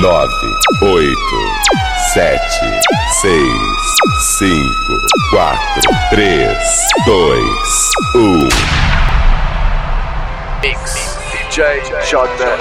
nove, oito, sete, seis, cinco, quatro, três, dois, um. Mix DJ Jota